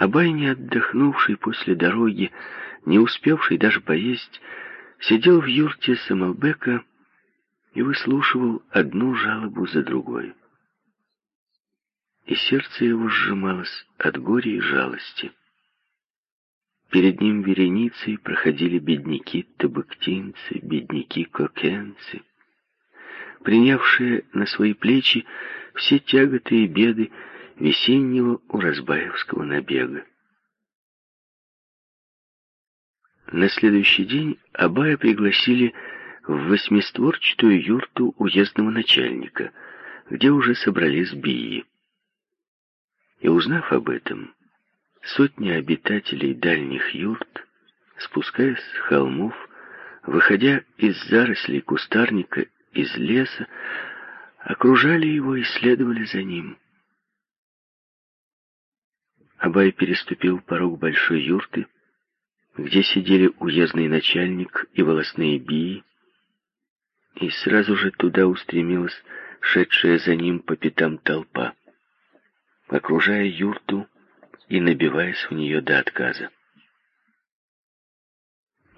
Абай, не отдохнувший после дороги, не успевший даже поесть, сидел в юрте Самалбека и выслушивал одну жалобу за другой. И сердце его сжималось от горя и жалости. Перед ним вереницей проходили бедняки-табыктинцы, бедняки-кокенцы, принявшие на свои плечи все тяготы и беды весеннего уразбаевского набега. На следующий день Абая пригласили в восьмистворчатую юрту уездного начальника, где уже собрались бии. И узнав об этом, сотни обитателей дальних юрт, спускаясь с холмов, выходя из зарослей кустарника, из леса, окружали его и следовали за ним. Абай переступил порог большой юрты, где сидели уездный начальник и волосные бии, и сразу же туда устремилась шедшая за ним по пятам толпа, окружая юрту и набиваясь в нее до отказа.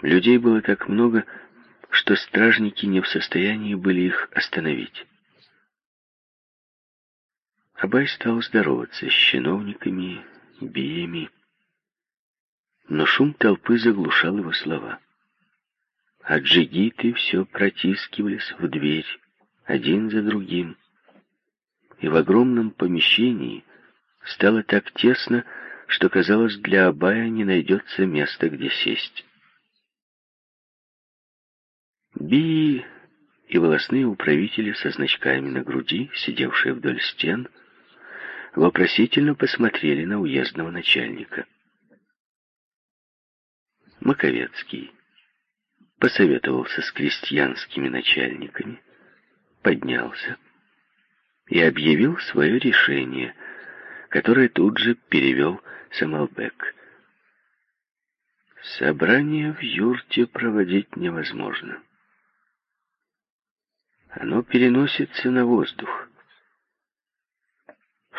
Людей было так много, что стражники не в состоянии были их остановить. Абай стал здороваться с чиновниками, биями, но шум толпы заглушал его слова. А джигиты все протискивались в дверь, один за другим. И в огромном помещении стало так тесно, что, казалось, для Абая не найдется места, где сесть. Бии и волосные управители со значками на груди, сидевшие вдоль стен, вопросительно посмотрели на уездного начальника. Маковецкий посоветовался с крестьянскими начальниками, поднялся и объявил свое решение, которое тут же перевел Самалбек. Собрание в юрте проводить невозможно. Оно переносится на воздух.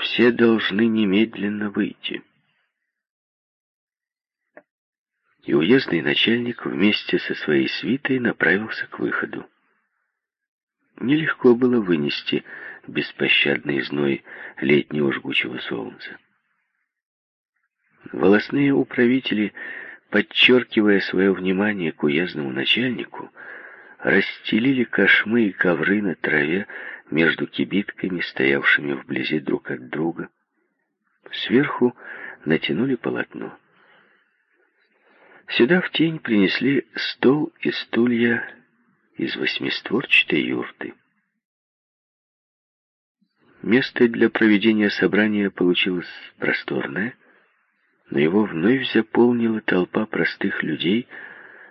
Все должны немедленно выйти. и уездный начальник вместе со своей свитой направился к выходу. Нелегко было вынести беспощадный зной летнего жгучего солнца. Волосные управители, подчеркивая свое внимание к уездному начальнику, расстелили кошмы и ковры на траве между кибитками, стоявшими вблизи друг от друга. Сверху натянули полотно. Сюда в тень принесли стол и стулья из восьмистворчатой юрты. Место для проведения собрания получилось просторное, но его вновь заполнила толпа простых людей,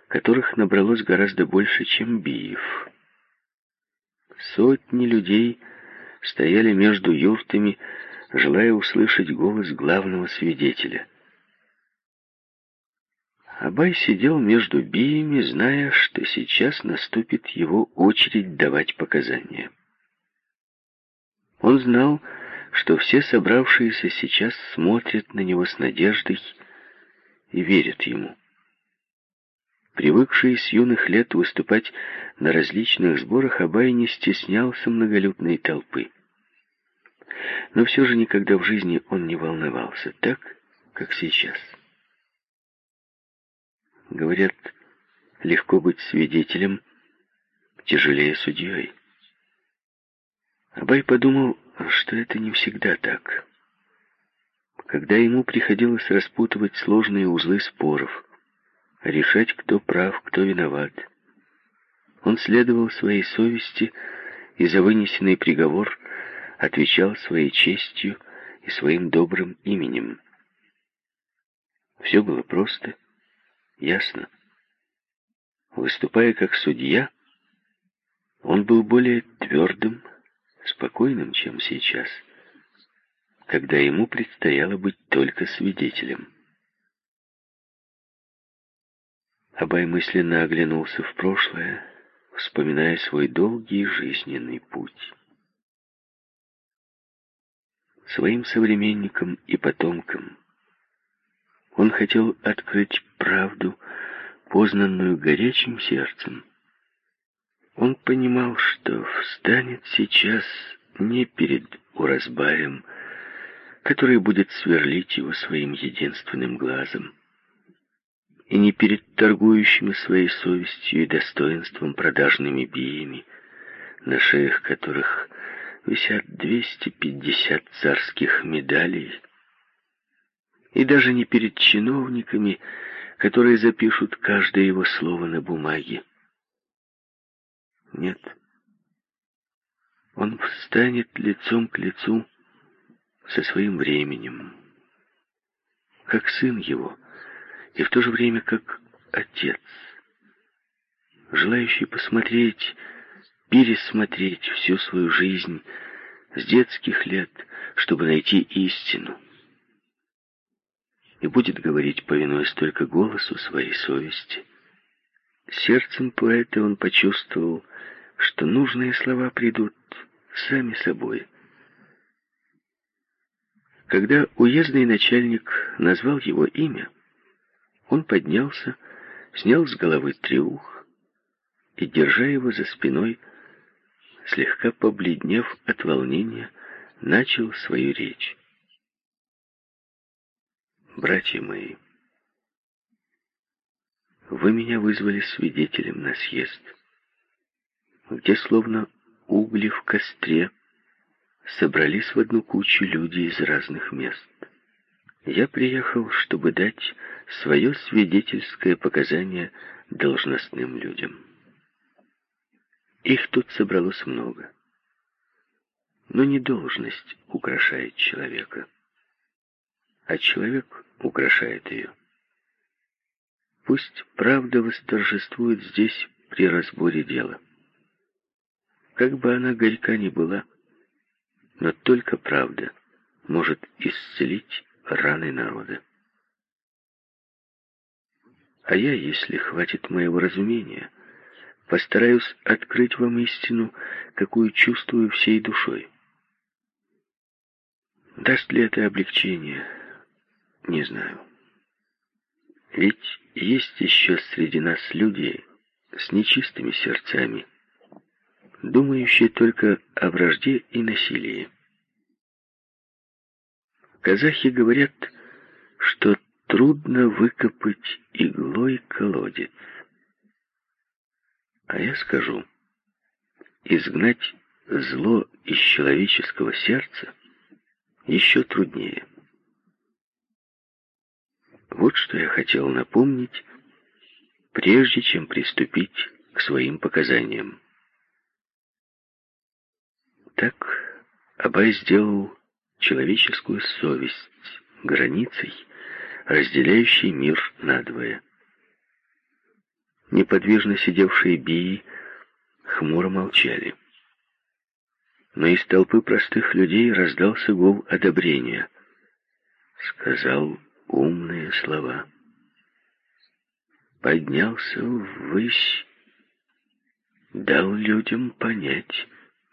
которых набралось гораздо больше, чем биев. Сотни людей стояли между юртами, желая услышать голос главного свидетеля. Абай сидел между биями, зная, что сейчас наступит его очередь давать показания. Он знал, что все собравшиеся сейчас смотрят на него с надеждой и верят ему. Привыкший с юных лет выступать на различных сборах, Абай не стеснялся многолюдной толпы. Но все же никогда в жизни он не волновался так, как сейчас. Говорят, легко быть свидетелем, тяжелее судьей. Абай подумал, что это не всегда так. Когда ему приходилось распутывать сложные узлы споров, решать, кто прав, кто виноват, он следовал своей совести и за вынесенный приговор отвечал своей честью и своим добрым именем. Все было просто Ясно. Выступая как судья, он был более твердым, спокойным, чем сейчас, когда ему предстояло быть только свидетелем. Абай мысленно оглянулся в прошлое, вспоминая свой долгий жизненный путь. Своим современникам и потомкам Он хотел открыть правду, познанную горячим сердцем. Он понимал, что встанет сейчас не перед Уразбаем, который будет сверлить его своим единственным глазом, и не перед торгующими своей совестью и достоинством продажными биями, на шеях которых висят 250 царских медалей, и даже не перед чиновниками, которые запишут каждое его слово на бумаге. Нет. Он встанет лицом к лицу со своим временем, как сын его, и в то же время как отец, желающий посмотреть, пересмотреть всю свою жизнь с детских лет, чтобы найти истину. И будет говорить, повинуясь только голосу своей совести. Сердцем поэта он почувствовал, что нужные слова придут сами собой. Когда уездный начальник назвал его имя, он поднялся, снял с головы триух и, держа его за спиной, слегка побледнев от волнения, начал свою речь. «Братья мои, вы меня вызвали свидетелем на съезд» где словно угли в костре собрались в одну кучу люди из разных мест. Я приехал, чтобы дать свое свидетельское показание должностным людям. Их тут собралось много. Но не должность украшает человека, а человек украшает ее. Пусть правда восторжествует здесь при разборе дела. Как бы она горька ни была, но только правда может исцелить раны народа. А я, если хватит моего разумения, постараюсь открыть вам истину, какую чувствую всей душой. Даст ли это облегчение, не знаю. Ведь есть еще среди нас люди с нечистыми сердцами, думающие только о вражде и насилии. Казахи говорят, что трудно выкопать иглой колодец. А я скажу, изгнать зло из человеческого сердца еще труднее. Вот что я хотел напомнить, прежде чем приступить к своим показаниям. Так Абай сделал человеческую совесть границей, разделяющей мир надвое. Неподвижно сидевшие бии хмуро молчали. Но из толпы простых людей раздался гул одобрения. Сказал умные слова. Поднялся ввысь, дал людям понять,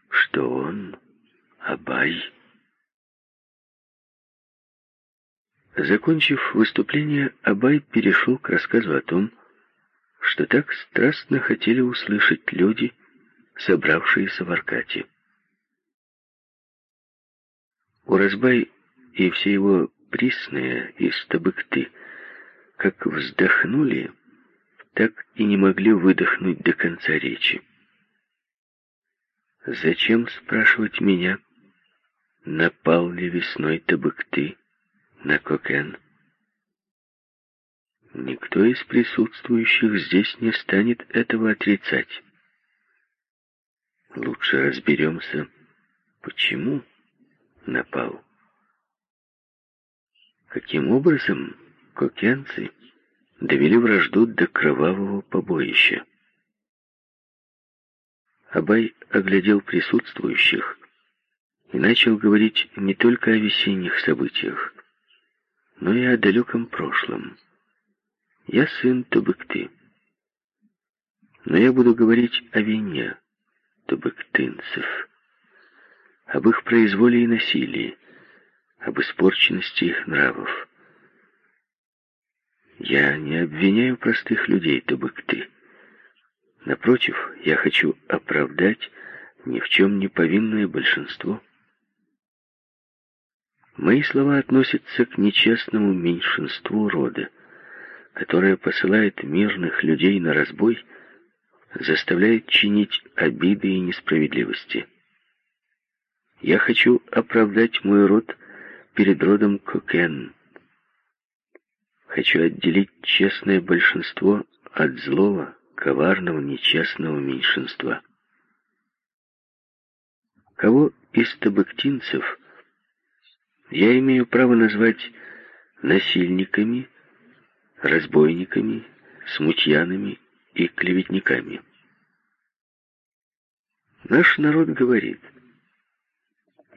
что он Абай. Закончив выступление, Абай перешел к рассказу о том, что так страстно хотели услышать люди, собравшиеся в Аркате. Уразбай и все его присные из Табыкты как вздохнули, так и не могли выдохнуть до конца речи. Зачем спрашивать меня, напал ли весной Табыкты на Кокен? Никто из присутствующих здесь не станет этого отрицать. Лучше разберемся, почему напал. Каким образом кокенцы довели вражду до кровавого побоища? Абай оглядел присутствующих и начал говорить не только о весенних событиях, но и о далеком прошлом. Я сын Тубыкты, но я буду говорить о вине тубыктынцев, об их произволе и насилии, об испорченности их нравов. Я не обвиняю простых людей, Табыкты. Напротив, я хочу оправдать ни в чем не повинное большинство. Мои слова относятся к нечестному меньшинству рода, которое посылает мирных людей на разбой, заставляет чинить обиды и несправедливости. Я хочу оправдать мой род перед родом Кокен, Хочу отделить честное большинство от злого, коварного, нечестного меньшинства. Кого из табыктинцев я имею право назвать насильниками, разбойниками, смутьянами и клеветниками? Наш народ говорит,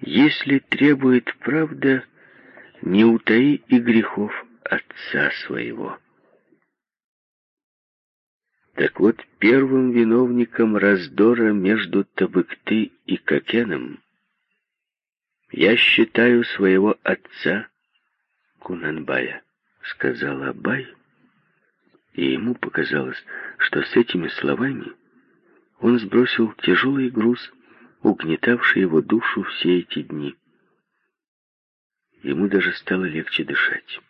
если требует правда, не утаи и грехов, отца своего. Так вот, первым виновником раздора между Табыкты и Кокеном я считаю своего отца Кунанбая, сказал Абай, и ему показалось, что с этими словами он сбросил тяжелый груз, угнетавший его душу все эти дни. Ему даже стало легче дышать.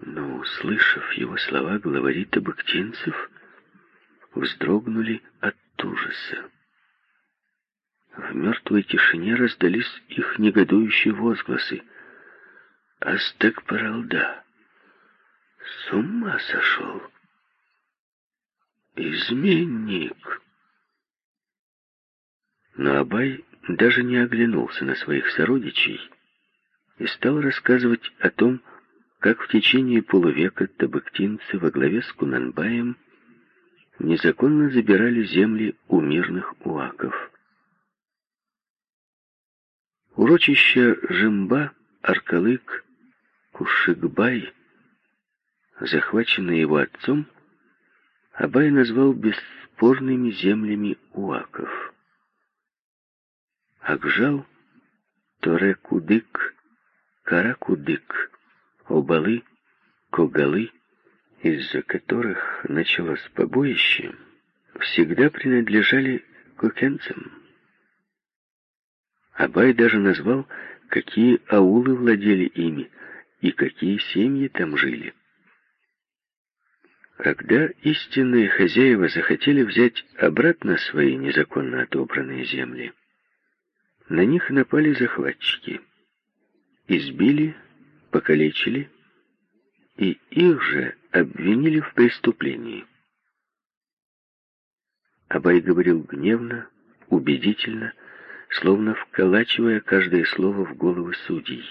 Но, услышав его слова, главари табыктинцев вздрогнули от ужаса. В мертвой тишине раздались их негодующие возгласы. «Астек Паралда! С ума сошел! Изменник!» Но Абай даже не оглянулся на своих сородичей и стал рассказывать о том, как в течение полувека табыктинцы во главе с Кунанбаем незаконно забирали земли у мирных уаков. Урочища Жимба, Аркалык, Кушикбай, захваченные его отцом, Абай назвал бесспорными землями уаков. Акжал, Торекудык, Каракудык, Обалы, Когалы, из-за которых началось побоище, всегда принадлежали кокенцам. Абай даже назвал, какие аулы владели ими и какие семьи там жили. Когда истинные хозяева захотели взять обратно свои незаконно отобранные земли, на них напали захватчики, избили, покалечили и их же обвинили в преступлении. Абай говорил гневно, убедительно, словно вколачивая каждое слово в головы судей.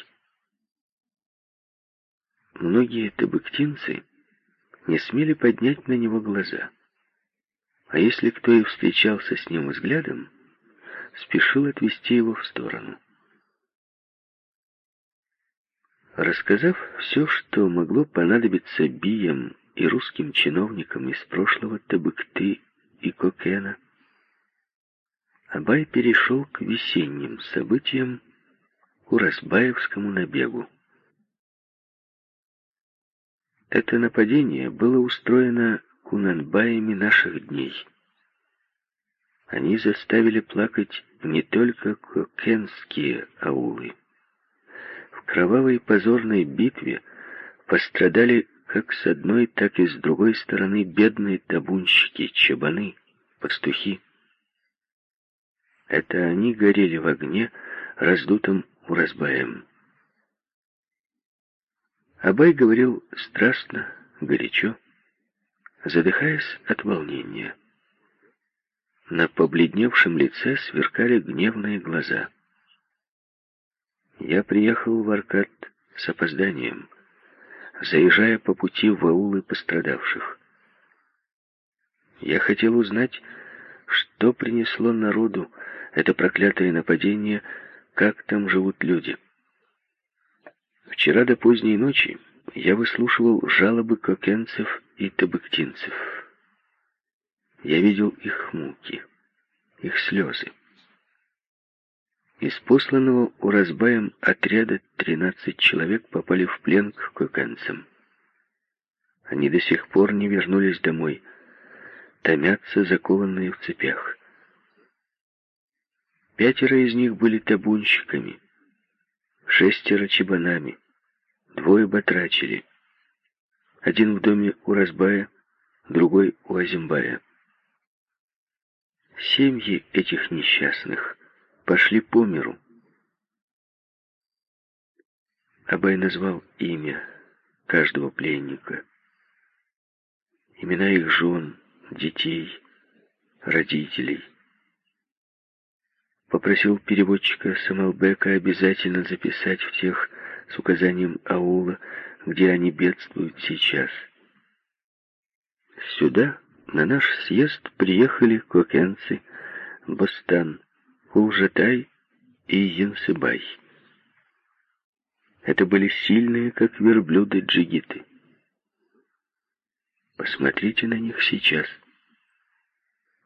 Многие табыктинцы не смели поднять на него глаза, а если кто и встречался с ним взглядом, спешил отвести его в сторону. Рассказав все, что могло понадобиться биям и русским чиновникам из прошлого Табыкты и Кокена, Абай перешел к весенним событиям, к Уразбаевскому набегу. Это нападение было устроено кунанбаями наших дней. Они заставили плакать не только кокенские аулы кровавой позорной битве пострадали как с одной, так и с другой стороны бедные табунщики, чабаны, пастухи. Это они горели в огне, раздутым уразбаем. Абай говорил страстно, горячо, задыхаясь от волнения. На побледневшем лице сверкали гневные глаза. Я приехал в Аркад с опозданием, заезжая по пути в аулы пострадавших. Я хотел узнать, что принесло народу это проклятое нападение, как там живут люди. Вчера до поздней ночи я выслушивал жалобы кокенцев и табыктинцев. Я видел их муки, их слезы. Из посланного Уразбаем отряда 13 человек попали в плен к кокенцам. Они до сих пор не вернулись домой, томятся закованные в цепях. Пятеро из них были табунщиками, шестеро чебанами, двое батрачили. Один в доме у Разбая, другой у Азимбая. Семьи этих несчастных пошли по миру. Абай назвал имя каждого пленника. Имена их жен, детей, родителей. Попросил переводчика Самалбека обязательно записать в тех с указанием аула, где они бедствуют сейчас. Сюда, на наш съезд, приехали кокенцы, Бостан, Кулжатай и Янсыбай. Это были сильные, как верблюды, джигиты. Посмотрите на них сейчас.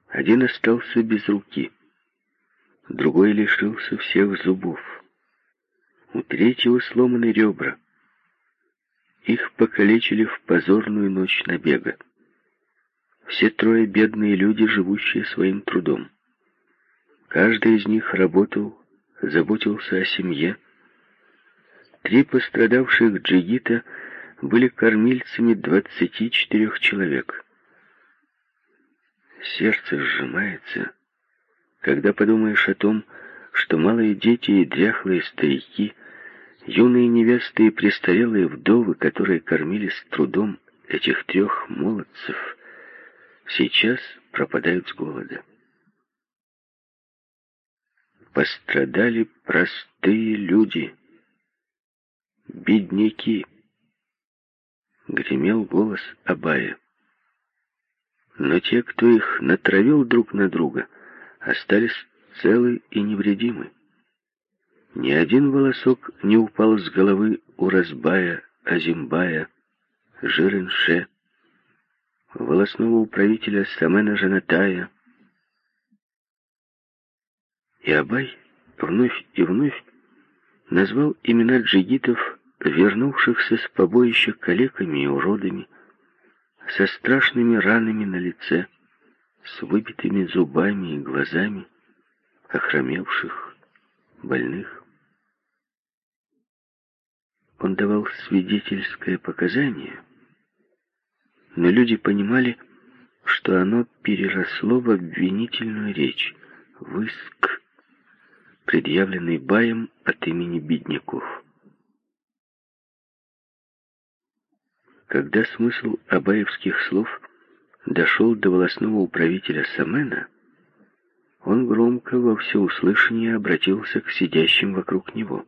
Один остался без руки, другой лишился всех зубов. У третьего сломаны ребра. Их покалечили в позорную ночь набега. Все трое бедные люди, живущие своим трудом. Каждый из них работал, заботился о семье. Три пострадавших джигита были кормильцами двадцати четырех человек. Сердце сжимается, когда подумаешь о том, что малые дети и дряхлые старики, юные невесты и престарелые вдовы, которые кормили с трудом этих трех молодцев, сейчас пропадают с голода пострадали простые люди, бедняки. Гремел голос Абая. Но те, кто их натравил друг на друга, остались целы и невредимы. Ни один волосок не упал с головы у Разбая, Азимбая, Жиренше, волосного управителя Самена Жанатая, и Абай вновь и вновь назвал имена джигитов, вернувшихся с побоища калеками и уродами, со страшными ранами на лице, с выбитыми зубами и глазами, охромевших, больных. Он давал свидетельское показание, но люди понимали, что оно переросло в обвинительную речь, в иск, предъявленный Баем от имени бедняков. Когда смысл абаевских слов дошел до волосного управителя Самена, он громко во всеуслышание обратился к сидящим вокруг него.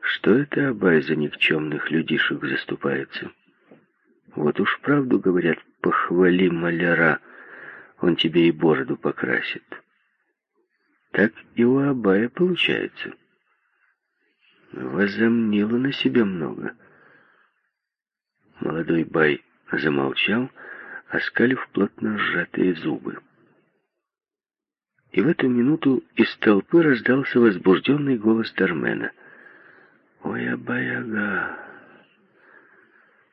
Что это Абай за никчемных людишек заступается? Вот уж правду говорят, похвали маляра, он тебе и бороду покрасит так и у Абая получается. Возомнила на себя много. Молодой Бай замолчал, оскалив плотно сжатые зубы. И в эту минуту из толпы раздался возбужденный голос Дармена. «Ой, Абай-ага!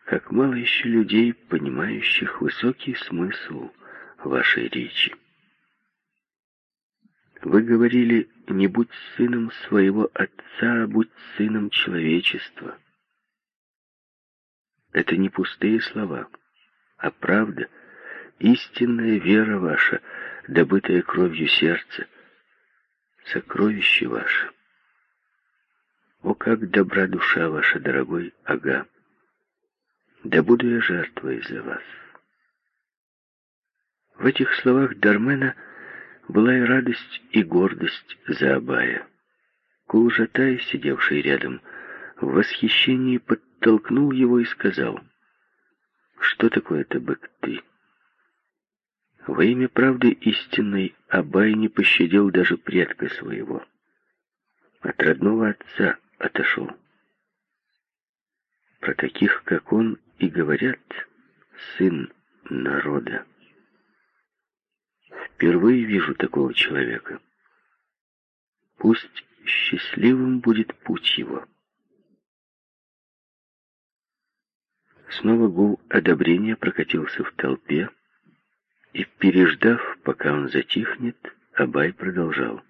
Как мало еще людей, понимающих высокий смысл вашей речи!» Вы говорили, не будь сыном своего отца, а будь сыном человечества. Это не пустые слова, а правда, истинная вера ваша, добытая кровью сердца, сокровище ваше. О, как добра душа ваша, дорогой Ага! Да буду я жертвой за вас. В этих словах Дармена была и радость, и гордость за Абая. Кулжатай, сидевший рядом, в восхищении подтолкнул его и сказал, «Что такое-то бык-ты?» Во имя правды истинной Абай не пощадил даже предка своего. От родного отца отошел. Про таких, как он, и говорят «сын народа». Впервые вижу такого человека. Пусть счастливым будет путь его. Снова гул одобрения прокатился в толпе, и, переждав, пока он затихнет, Абай продолжал.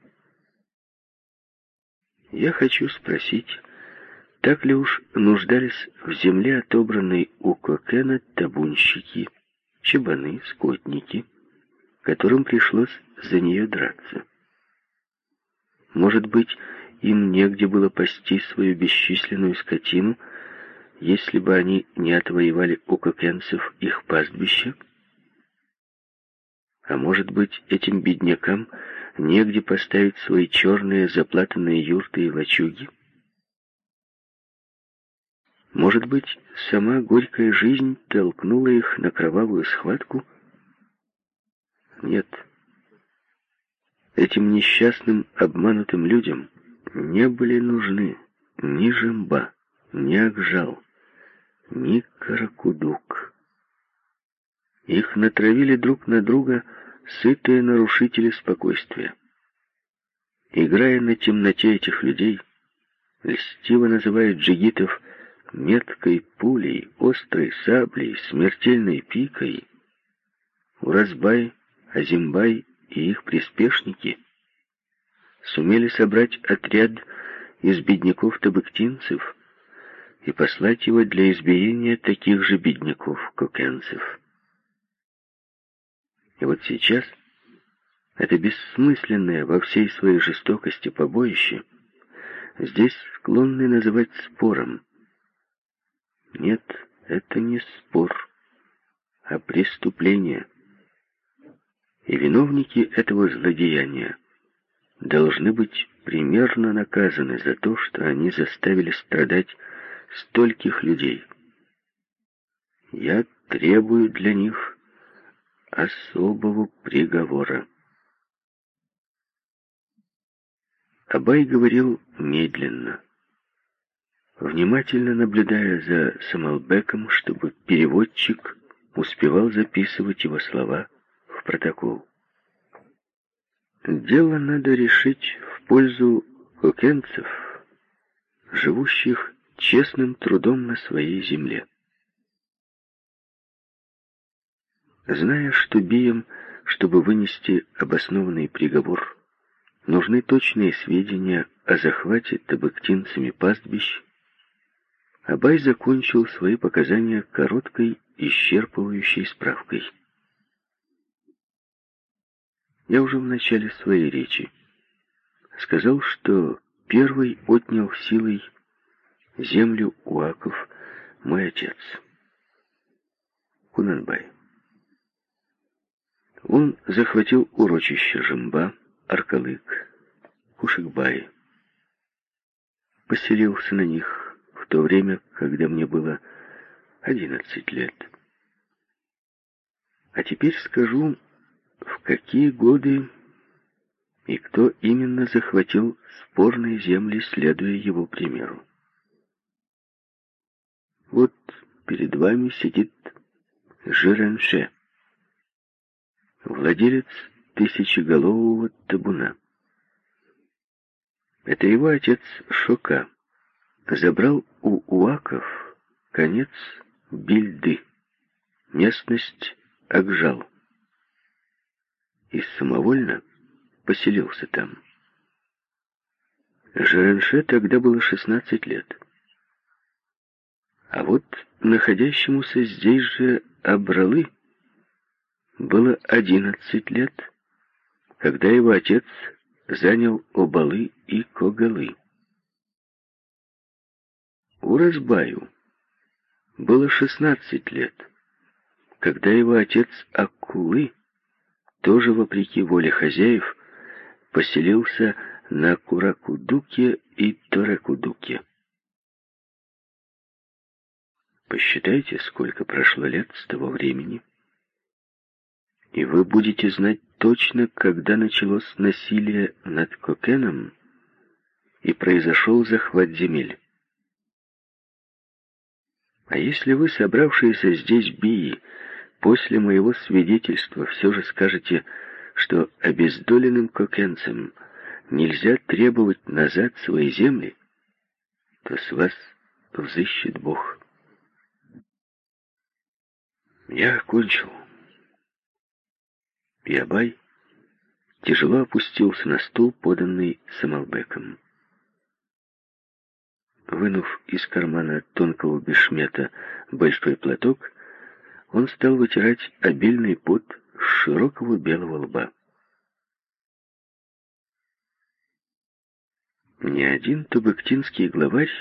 «Я хочу спросить, так ли уж нуждались в земле, отобранной у Кокена, табунщики, чебаны, скотники, которым пришлось за нее драться? Может быть, им негде было пасти свою бесчисленную скотину, если бы они не отвоевали у кокенцев их пастбище? А может быть, этим беднякам негде поставить свои черные заплатанные юрты и лачуги? Может быть, сама горькая жизнь толкнула их на кровавую схватку? Нет. Этим несчастным, обманутым людям не были нужны ни жемба, ни акжал, ни каракудук. Их натравили друг на друга сытые нарушители спокойствия. Играя на темноте этих людей, льстиво называют джигитов меткой пулей, острой саблей, смертельной пикой, Уразбай, Азимбай и их приспешники сумели собрать отряд из бедняков-табыктинцев и послать его для избиения таких же бедняков-кокенцев. И вот сейчас это бессмысленное во всей своей жестокости побоище здесь склонны называть спором, нет, это не спор, а преступление. И виновники этого злодеяния должны быть примерно наказаны за то, что они заставили страдать стольких людей. Я требую для них особого приговора. Абай говорил медленно внимательно наблюдая за Самалбеком, чтобы переводчик успевал записывать его слова в протокол. Дело надо решить в пользу кокенцев, живущих честным трудом на своей земле. Зная, что бием, чтобы вынести обоснованный приговор, нужны точные сведения о захвате табыктинцами пастбищ, Абай закончил свои показания короткой, исчерпывающей справкой. Я уже в начале своей речи сказал, что первый отнял силой землю Уаков мой отец, Кунанбай. Он захватил урочище Жимба, Аркалык, Кушикбай, поселился на них, в то время, когда мне было одиннадцать лет. А теперь скажу, в какие годы и кто именно захватил спорные земли, следуя его примеру. Вот перед вами сидит Жиренше, владелец тысячеголового табуна. Это его отец Шока забрал у уаков конец Бильды, местность Акжал, и самовольно поселился там. Жеренше тогда было 16 лет. А вот находящемуся здесь же Абралы было 11 лет, когда его отец занял Обалы и Когалы. Уразбаю было 16 лет, когда его отец Акулы, тоже вопреки воле хозяев, поселился на Куракудуке и Торакудуке. Посчитайте, сколько прошло лет с того времени, и вы будете знать точно, когда началось насилие над Кокеном и произошел захват земель. А если вы, собравшиеся здесь бии, после моего свидетельства все же скажете, что обездоленным кокенцам нельзя требовать назад свои земли, то с вас взыщет Бог. Я окончил. И Абай тяжело опустился на стул, поданный Самалбеком. Вынув из кармана тонкого бешмета большой платок, он стал вытирать обильный пот с широкого белого лба. Ни один тубыктинский главарь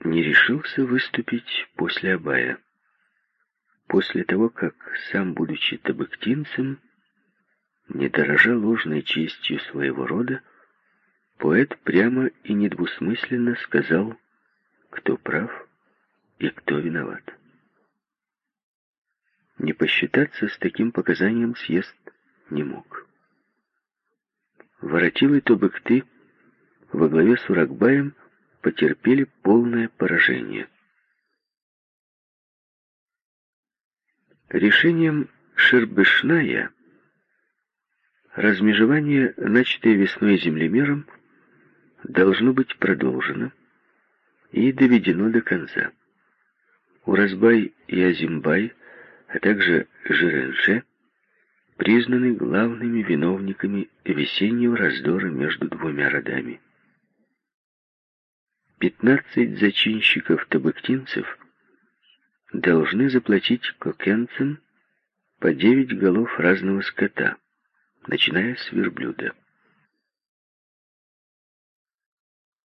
не решился выступить после Абая. После того, как, сам будучи табыктинцем, не дорожа ложной честью своего рода, поэт прямо и недвусмысленно сказал, кто прав и кто виноват. Не посчитаться с таким показанием съезд не мог. Воротилы Тобыкты во главе с Уракбаем потерпели полное поражение. Решением Шербешная размежевание, начатое весной землемером, должно быть продолжено и доведено до конца. Уразбай и Азимбай, а также Жиренше признаны главными виновниками весеннего раздора между двумя родами. Пятнадцать зачинщиков-табыктинцев должны заплатить кокенцам по девять голов разного скота, начиная с верблюда.